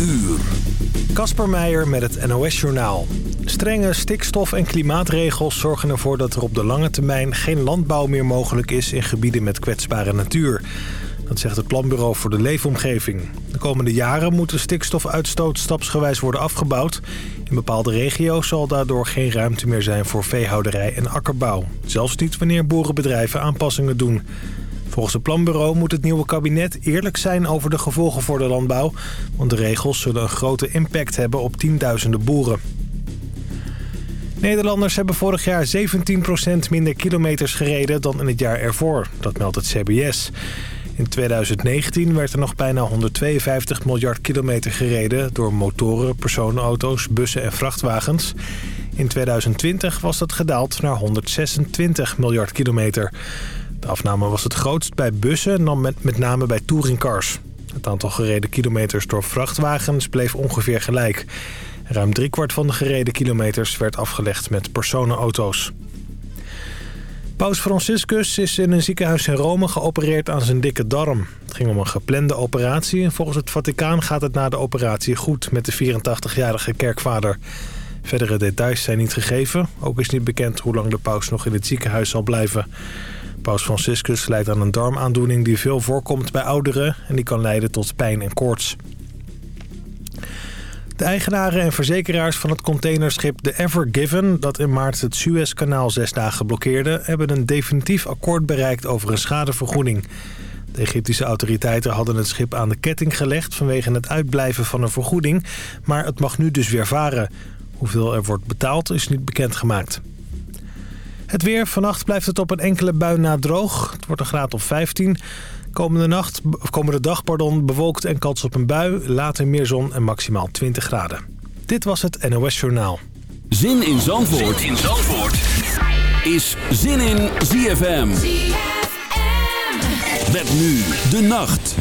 uur. Kasper Meijer met het NOS-journaal. Strenge stikstof- en klimaatregels zorgen ervoor dat er op de lange termijn... geen landbouw meer mogelijk is in gebieden met kwetsbare natuur. Dat zegt het Planbureau voor de Leefomgeving. De komende jaren moet de stikstofuitstoot stapsgewijs worden afgebouwd. In bepaalde regio's zal daardoor geen ruimte meer zijn voor veehouderij en akkerbouw. Zelfs niet wanneer boerenbedrijven aanpassingen doen... Volgens het planbureau moet het nieuwe kabinet eerlijk zijn over de gevolgen voor de landbouw. Want de regels zullen een grote impact hebben op tienduizenden boeren. Nederlanders hebben vorig jaar 17% minder kilometers gereden dan in het jaar ervoor. Dat meldt het CBS. In 2019 werd er nog bijna 152 miljard kilometer gereden... door motoren, personenauto's, bussen en vrachtwagens. In 2020 was dat gedaald naar 126 miljard kilometer. De afname was het grootst bij bussen en dan met, met name bij touringcars. Het aantal gereden kilometers door vrachtwagens bleef ongeveer gelijk. Ruim driekwart van de gereden kilometers werd afgelegd met personenauto's. Paus Franciscus is in een ziekenhuis in Rome geopereerd aan zijn dikke darm. Het ging om een geplande operatie en volgens het Vaticaan gaat het na de operatie goed met de 84-jarige kerkvader. Verdere details zijn niet gegeven. Ook is niet bekend hoe lang de paus nog in het ziekenhuis zal blijven. Paus Franciscus lijdt aan een darmaandoening die veel voorkomt bij ouderen... en die kan leiden tot pijn en koorts. De eigenaren en verzekeraars van het containerschip The Ever Given... dat in maart het Suezkanaal zes dagen blokkeerde... hebben een definitief akkoord bereikt over een schadevergoeding. De Egyptische autoriteiten hadden het schip aan de ketting gelegd... vanwege het uitblijven van een vergoeding, maar het mag nu dus weer varen. Hoeveel er wordt betaald is niet bekendgemaakt. Het weer. Vannacht blijft het op een enkele bui na droog. Het wordt een graad of 15. Komende, nacht, komende dag pardon, bewolkt en kans op een bui. Later meer zon en maximaal 20 graden. Dit was het NOS Journaal. Zin in Zandvoort, zin in Zandvoort. is Zin in ZFM. ZFM. Met nu de nacht.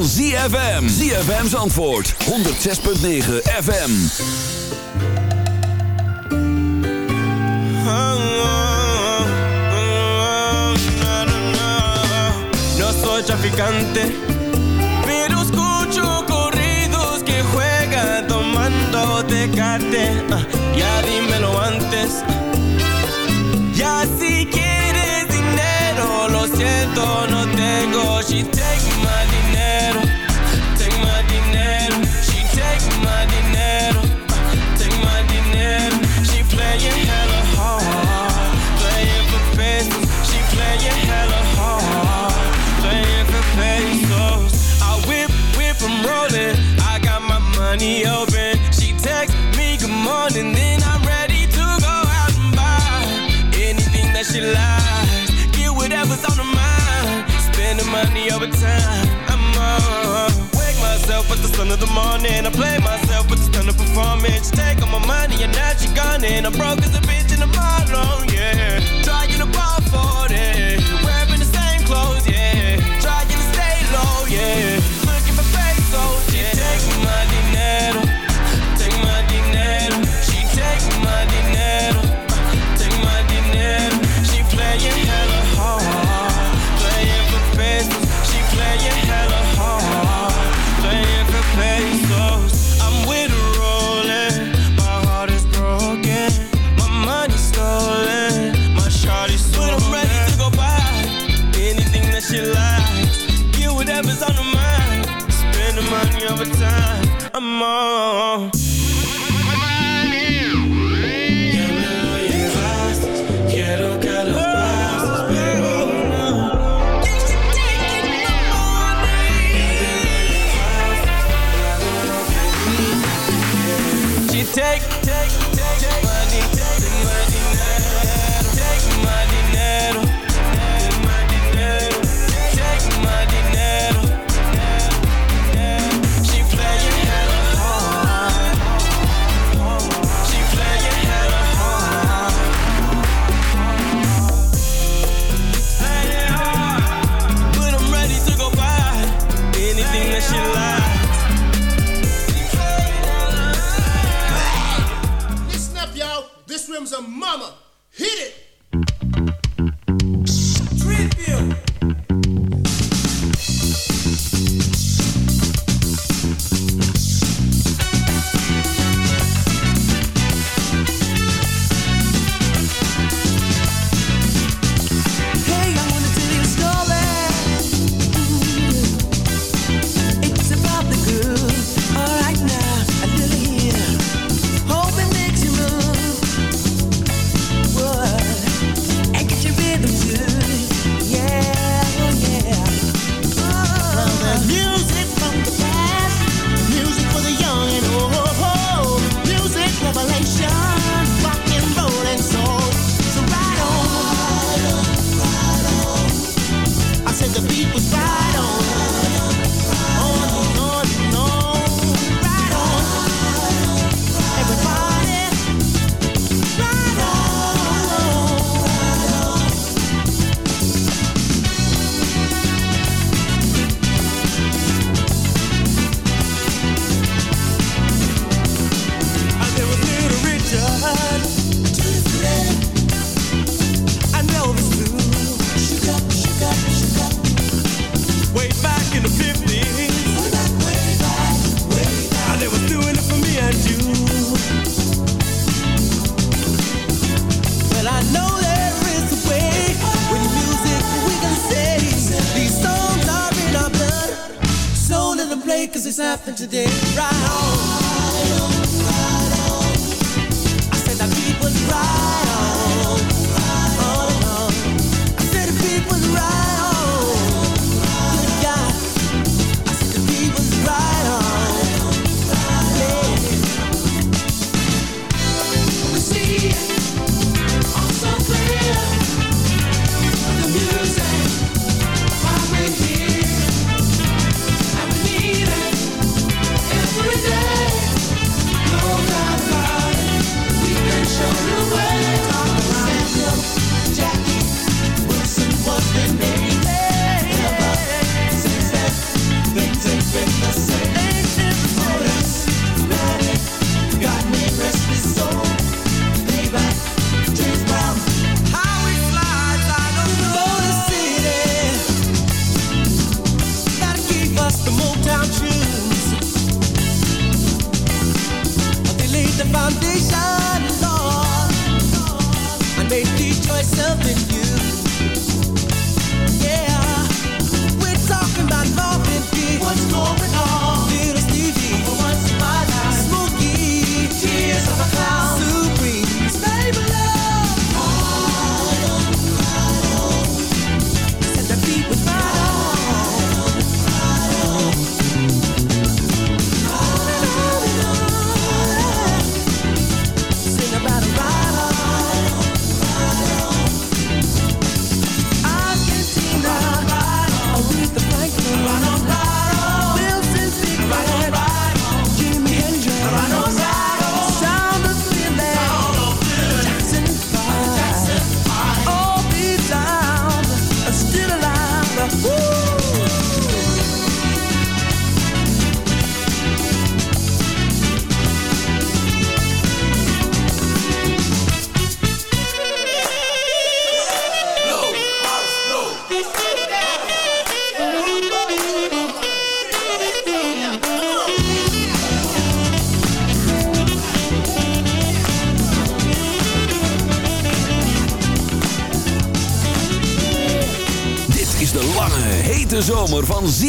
van ZFM. ZFM's antwoord. 106.9 FM. No soy traficante, pero escucho corridos que juegan tomando tecate. Uh, ya dímelo antes. Ya si quieres dinero, lo siento, no tengo chiste. gun and I'm broke as a bitch. cause it's happened today, right on.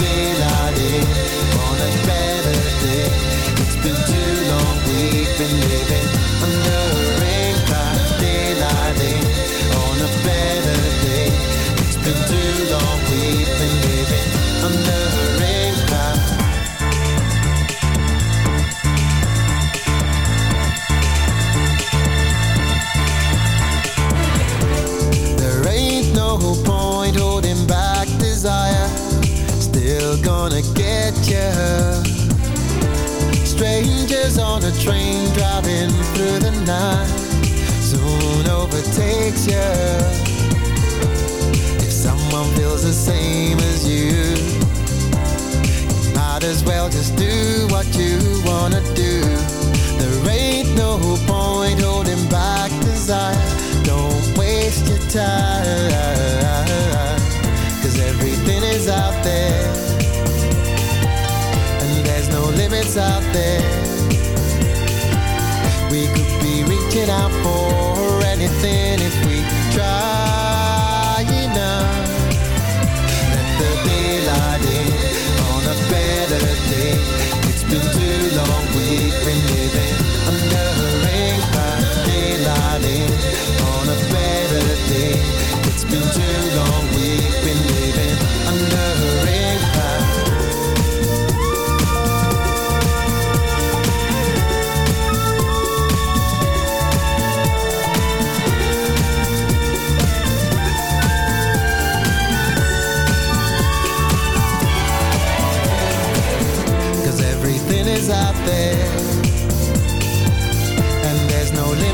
baby.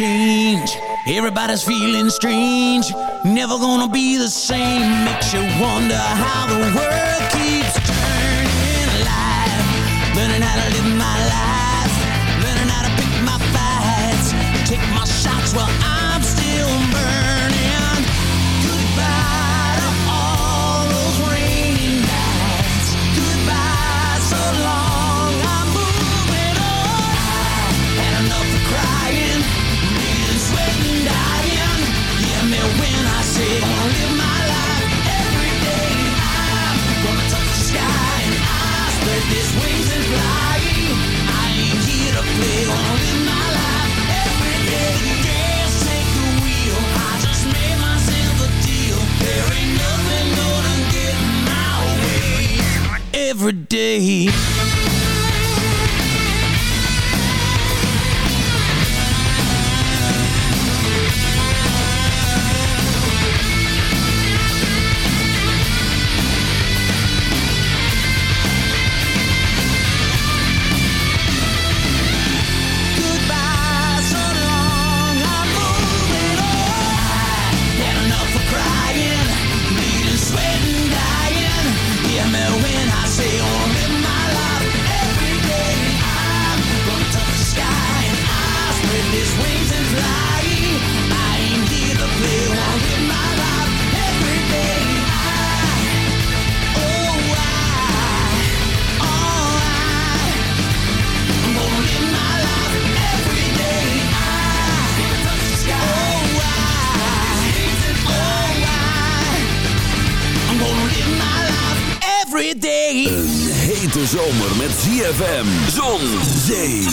change. Everybody's feeling strange. Never gonna be the same. Makes you wonder how the world keeps turning alive. Learning how to live my life every day.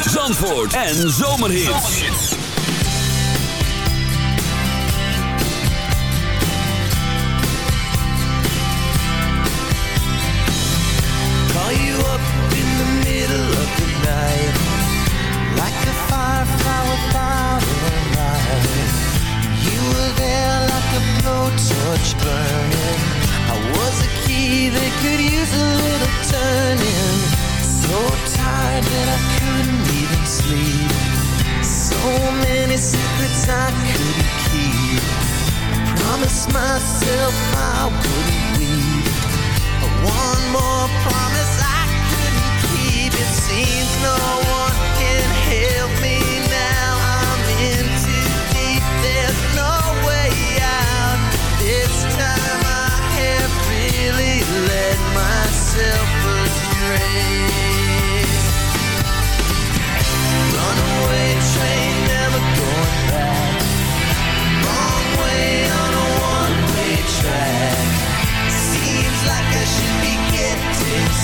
Zandvoort en Zomerhits. Call you up in the middle of the night. Like a firefly without a light. You were there like a blowtorch burning. I was a key that could use a little turning. So tired that I couldn't even sleep. So many secrets I couldn't keep. Promised myself I wouldn't leave One more promise I couldn't keep. It seems no one can help me.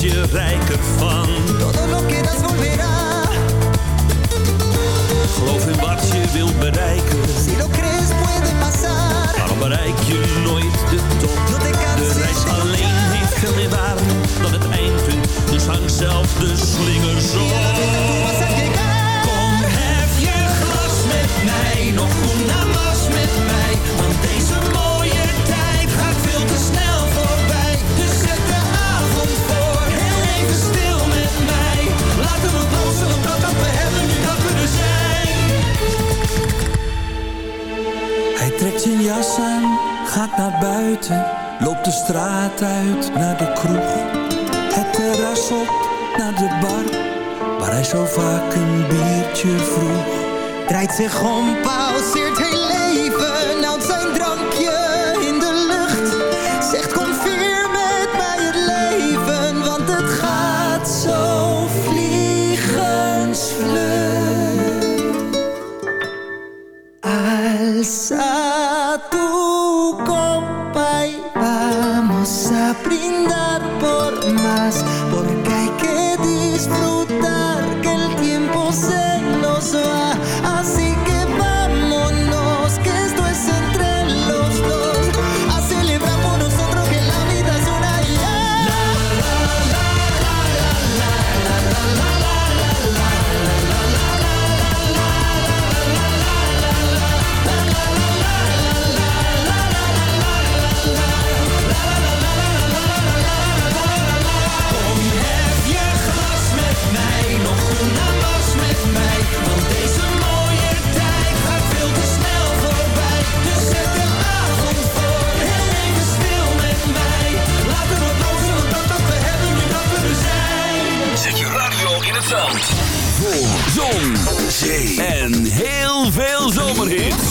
je rijker van. Todo lo quieras volverá. Geloof in wat je wilt bereiken. Si lo crees puede pasar. Maar bereik je nooit de top. No te de reis alleen heeft veel meer waarde dan het eindpunt. Dus hang zelf de slinger zo. Kom, hef je glas met mij nog goed naar jas aan, gaat naar buiten. Loopt de straat uit naar de kroeg. Het terras op naar de bar, waar hij zo vaak een biertje vroeg. Draait zich om, pauzeert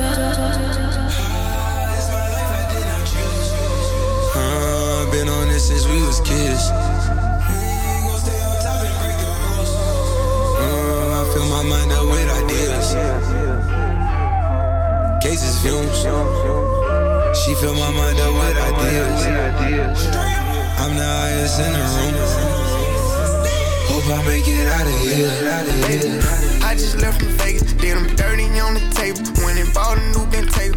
Uh, been on this since we was kids. Uh, I fill my mind up with ideas. Cases fumes. She fill my mind up with ideas. I'm the highest in the room. Hope I make it out of here. Out of here. I just left from Vegas, did them dirty on the table. Went and bought a new bent table.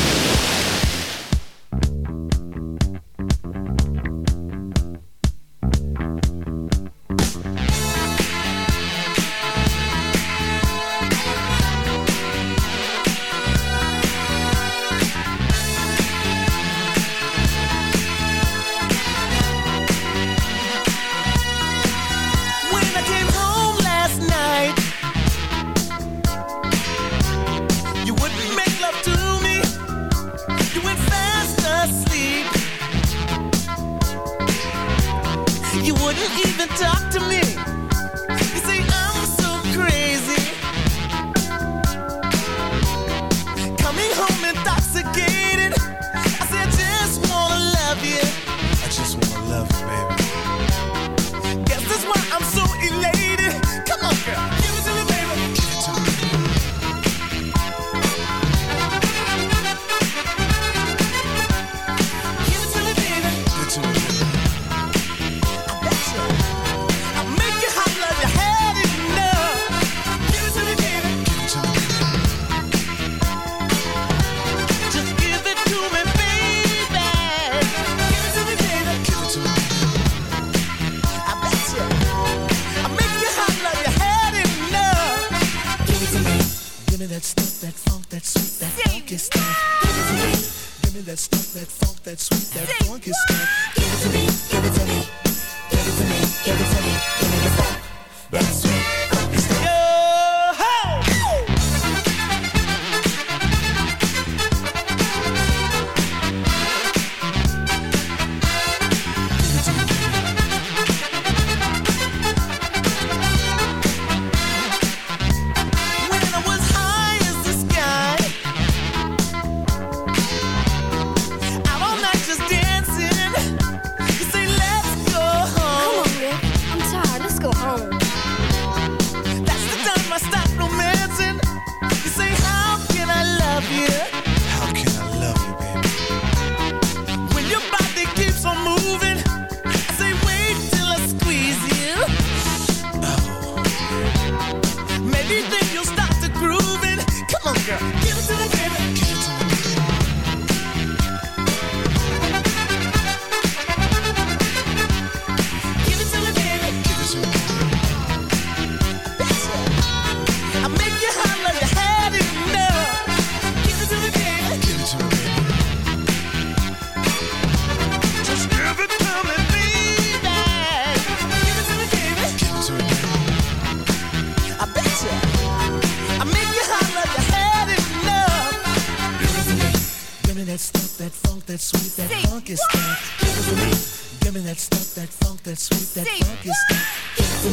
That sweet, that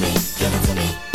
me. Give it to me.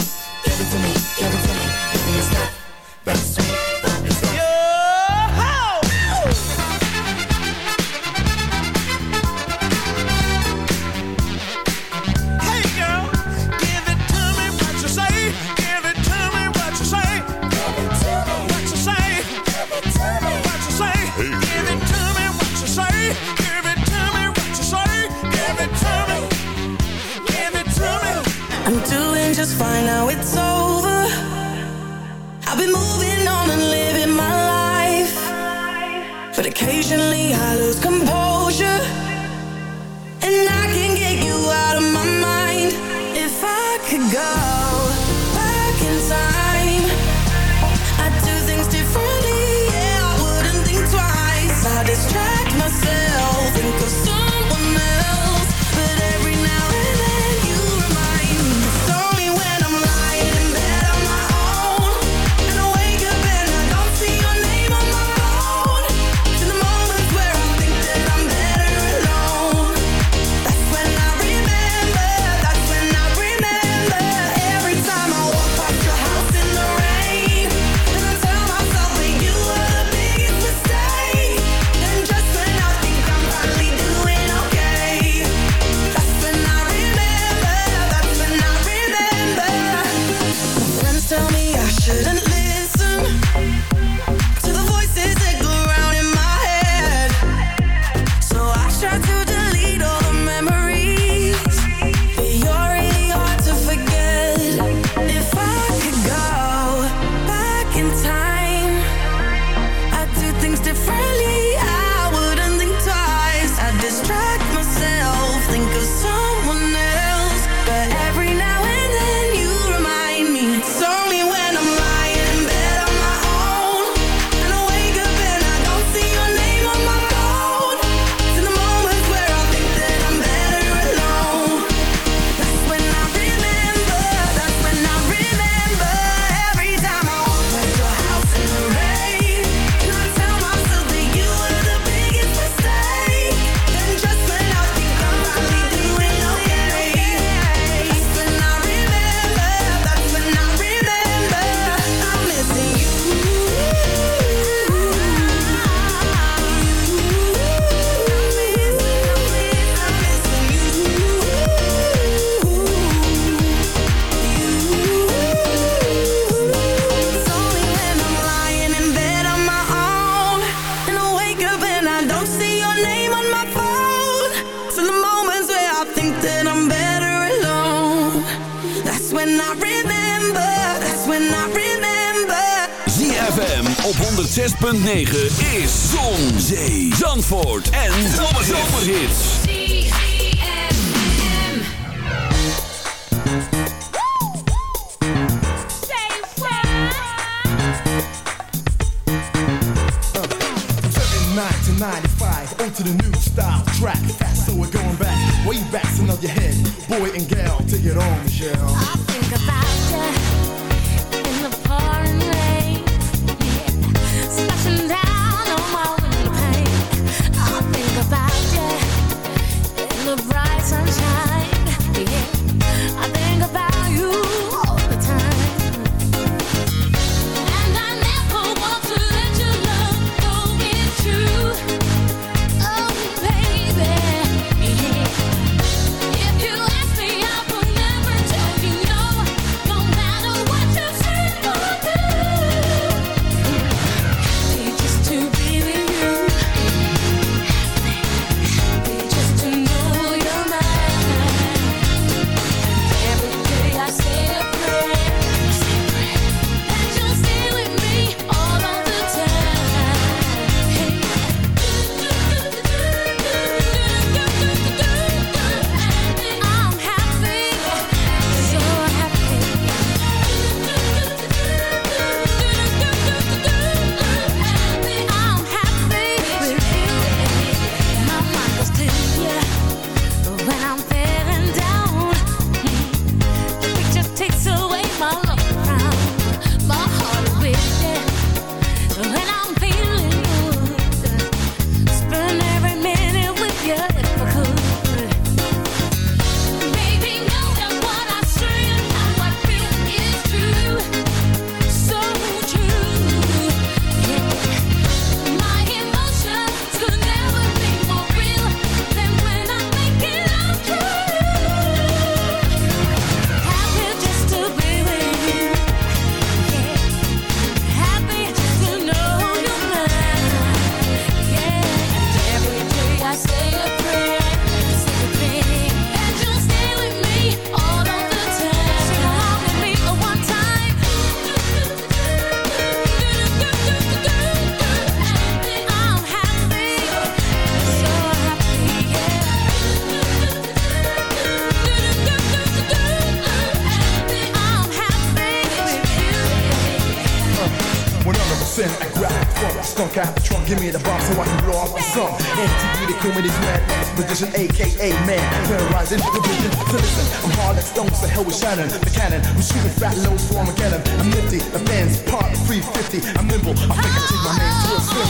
Skunk out the trunk, give me the bomb so I can blow off my skunk. MTV, call me mad expedition, aka man, terrorizing the vision. So listen, I'm hard like stones, the hell with Shannon, the cannon. I'm shooting fat loads for Armageddon. I'm nifty, the fans part 350. I'm nimble, I think I take my name to a slim.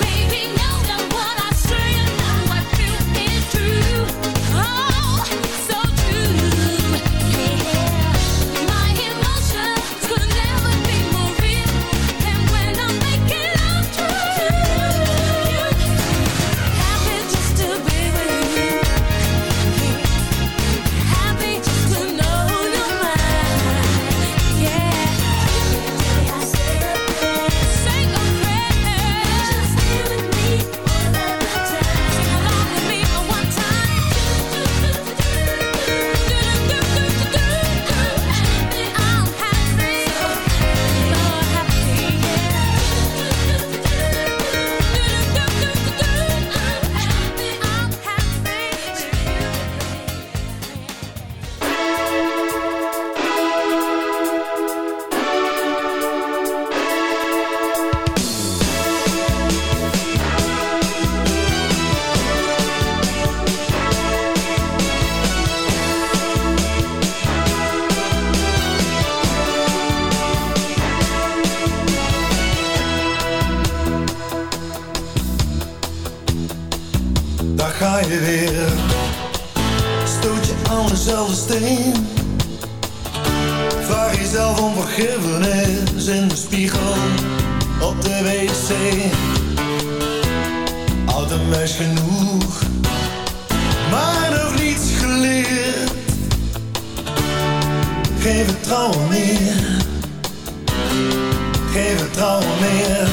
Baby, vergiffenis in de spiegel op de wc. Oud en wijs genoeg, maar nog niets geleerd. Geen vertrouwen meer, geen vertrouwen meer.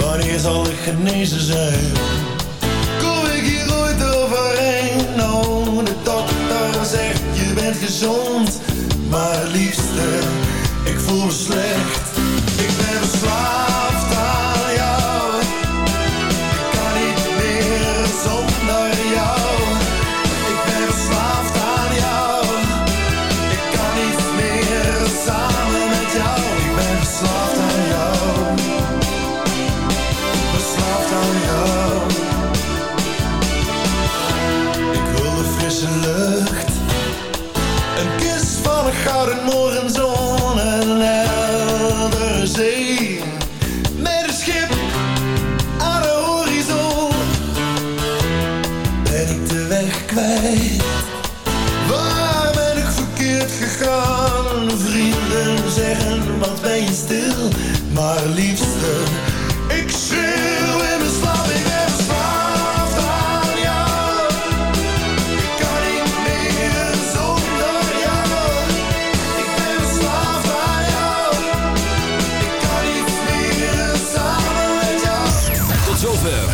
Wanneer zal ik genezen zijn? Kom ik hier ooit overheen? Nou, de dokter zegt je bent gezond Maar ik voel me slecht